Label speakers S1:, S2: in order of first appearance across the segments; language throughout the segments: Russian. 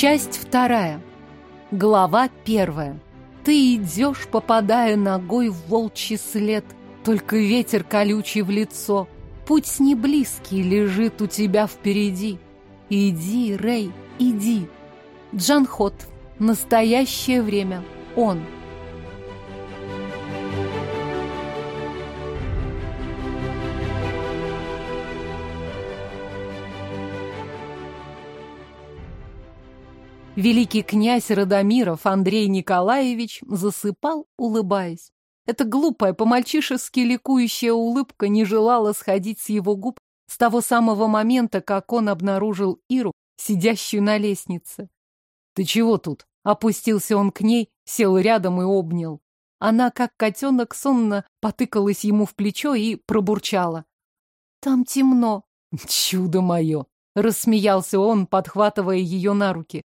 S1: Часть вторая. Глава первая. Ты идешь, попадая ногой в волчий след, только ветер колючий в лицо. Путь не близкий лежит у тебя впереди. Иди, Рэй, иди. Джанхот. Настоящее время. Он. Великий князь Радомиров Андрей Николаевич засыпал, улыбаясь. Эта глупая, по-мальчишески ликующая улыбка не желала сходить с его губ с того самого момента, как он обнаружил Иру, сидящую на лестнице. «Ты чего тут?» Опустился он к ней, сел рядом и обнял. Она, как котенок, сонно потыкалась ему в плечо и пробурчала. «Там темно». «Чудо мое!» — рассмеялся он, подхватывая ее на руки.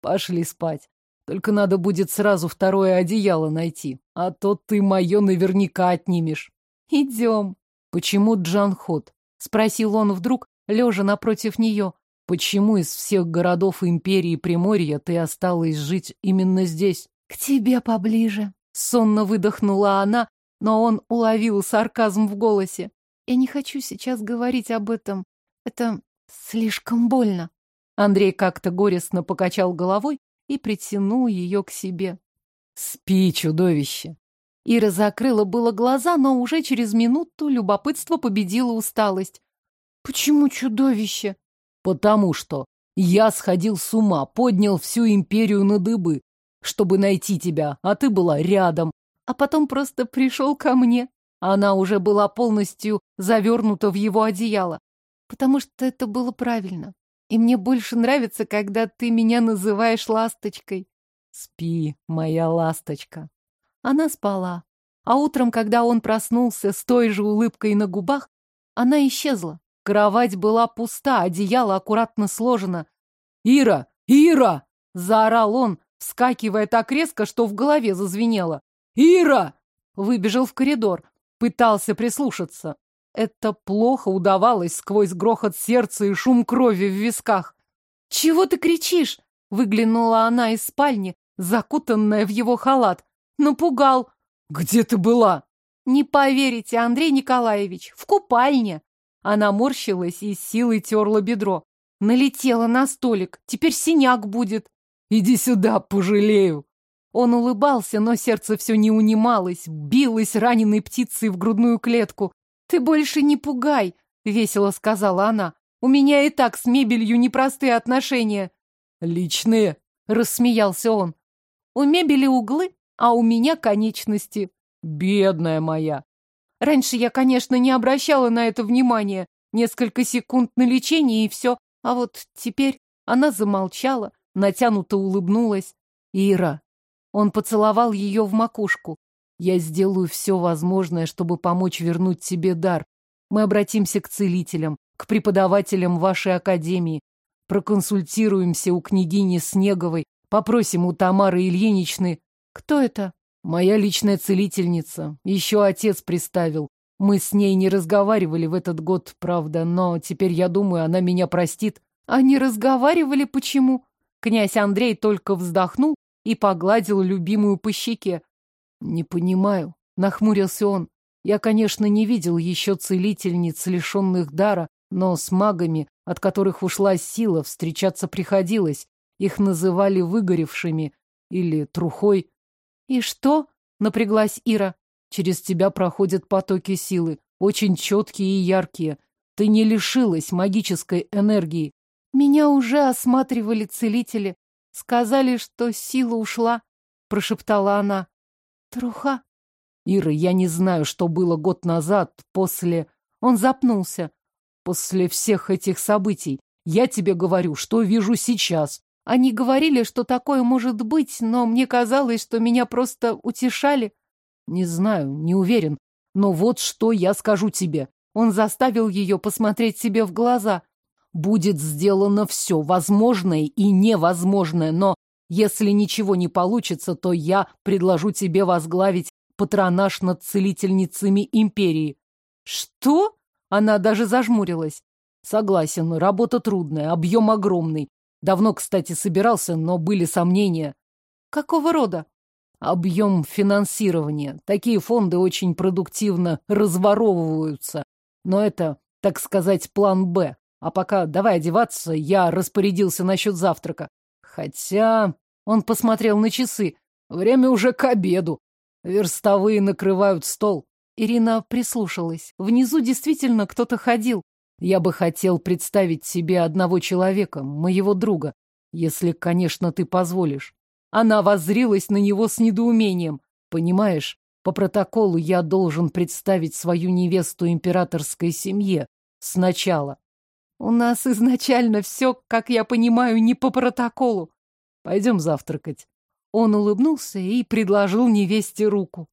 S1: Пошли спать. Только надо будет сразу второе одеяло найти, а то ты мое наверняка отнимешь. Идем. Почему Джанхот? Спросил он вдруг, лежа напротив нее. Почему из всех городов империи Приморья ты осталась жить именно здесь? К тебе поближе. Сонно выдохнула она, но он уловил сарказм в голосе. Я не хочу сейчас говорить об этом. Это слишком больно. Андрей как-то горестно покачал головой и притянул ее к себе. «Спи, чудовище!» Ира закрыла было глаза, но уже через минуту любопытство победило усталость. «Почему чудовище?» «Потому что я сходил с ума, поднял всю империю на дыбы, чтобы найти тебя, а ты была рядом, а потом просто пришел ко мне. Она уже была полностью завернута в его одеяло, потому что это было правильно. И мне больше нравится, когда ты меня называешь ласточкой. Спи, моя ласточка. Она спала. А утром, когда он проснулся с той же улыбкой на губах, она исчезла. Кровать была пуста, одеяло аккуратно сложено. «Ира! Ира!» — заорал он, вскакивая так резко, что в голове зазвенело. «Ира!» — выбежал в коридор, пытался прислушаться. Это плохо удавалось сквозь грохот сердца и шум крови в висках. «Чего ты кричишь?» — выглянула она из спальни, закутанная в его халат. «Напугал!» «Где ты была?» «Не поверите, Андрей Николаевич, в купальне!» Она морщилась и с силой терла бедро. Налетела на столик, теперь синяк будет. «Иди сюда, пожалею!» Он улыбался, но сердце все не унималось, билось раненой птицей в грудную клетку. «Ты больше не пугай», — весело сказала она. «У меня и так с мебелью непростые отношения». «Личные», — рассмеялся он. «У мебели углы, а у меня конечности». «Бедная моя». Раньше я, конечно, не обращала на это внимания. Несколько секунд на лечение и все. А вот теперь она замолчала, натянуто улыбнулась. «Ира». Он поцеловал ее в макушку. Я сделаю все возможное, чтобы помочь вернуть тебе дар. Мы обратимся к целителям, к преподавателям вашей академии, проконсультируемся у княгини Снеговой, попросим у Тамары Ильиничны. Кто это? Моя личная целительница. Еще отец приставил. Мы с ней не разговаривали в этот год, правда, но теперь, я думаю, она меня простит. А не разговаривали почему? Князь Андрей только вздохнул и погладил любимую по щеке. Не понимаю, нахмурился он. Я, конечно, не видел еще целительниц, лишенных дара, но с магами, от которых ушла сила, встречаться приходилось. Их называли выгоревшими или трухой. И что? Напряглась Ира. Через тебя проходят потоки силы, очень четкие и яркие. Ты не лишилась магической энергии. Меня уже осматривали целители. Сказали, что сила ушла, прошептала она. Труха. Ира, я не знаю, что было год назад, после... Он запнулся. После всех этих событий. Я тебе говорю, что вижу сейчас. Они говорили, что такое может быть, но мне казалось, что меня просто утешали. Не знаю, не уверен. Но вот что я скажу тебе. Он заставил ее посмотреть себе в глаза. Будет сделано все возможное и невозможное, но если ничего не получится, то я предложу тебе возглавить патронаж над целительницами империи. Что? Она даже зажмурилась. Согласен, работа трудная, объем огромный. Давно, кстати, собирался, но были сомнения.
S2: Какого рода?
S1: Объем финансирования. Такие фонды очень продуктивно разворовываются. Но это, так сказать, план «Б». А пока давай одеваться, я распорядился насчет завтрака. Хотя... Он посмотрел на часы. Время уже к обеду. Верстовые накрывают стол.
S2: Ирина прислушалась. Внизу действительно кто-то ходил.
S1: Я бы хотел представить себе одного человека, моего друга, если, конечно, ты позволишь. Она воззрилась на него с недоумением. Понимаешь, по протоколу я должен представить свою невесту императорской семье сначала.
S2: У нас изначально все, как я понимаю, не по протоколу.
S1: Пойдем завтракать.
S2: Он улыбнулся и предложил невесте руку.